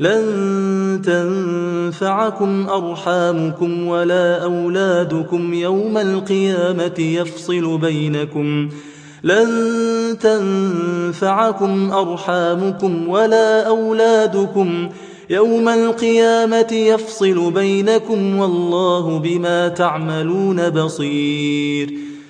لن تنفعكم أرحامكم ولا أولادكم يوم القيامة يفصل بينكم. لن تنفعكم أرحامكم ولا أولادكم يوم القيامة يفصل بينكم والله بما تعملون بصير.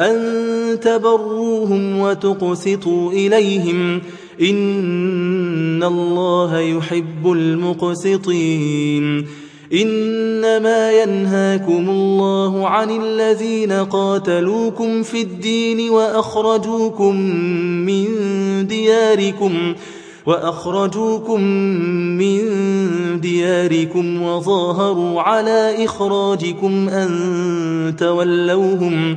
أن تبروهم وتقسطوا إليهم إن الله يحب المقسطين إنما ينهاكم الله عن الذين قاتلوكم في الدين وأخرجوكم من دياركم وأخرجوكم من دياركم وظاهروا على إخراجكم أن تولوهم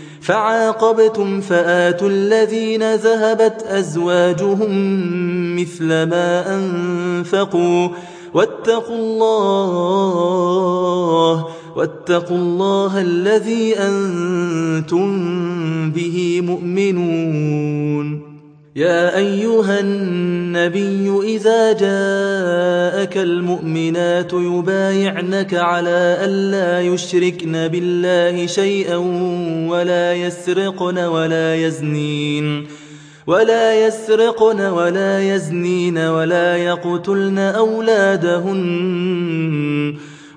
فآتوا الذين ذهبت أزواجهم مثل ما أنفقوا واتقوا الله واتقوا الله الذي أنتم به مؤمنون. يا أيها النبي إذا جاءك المؤمنات يبايعنك على ألا يشركن بالله شيئا ولا يسرقن ولا يزنين ولا يسرقن ولا يزنين ولا يقتلن أولادهن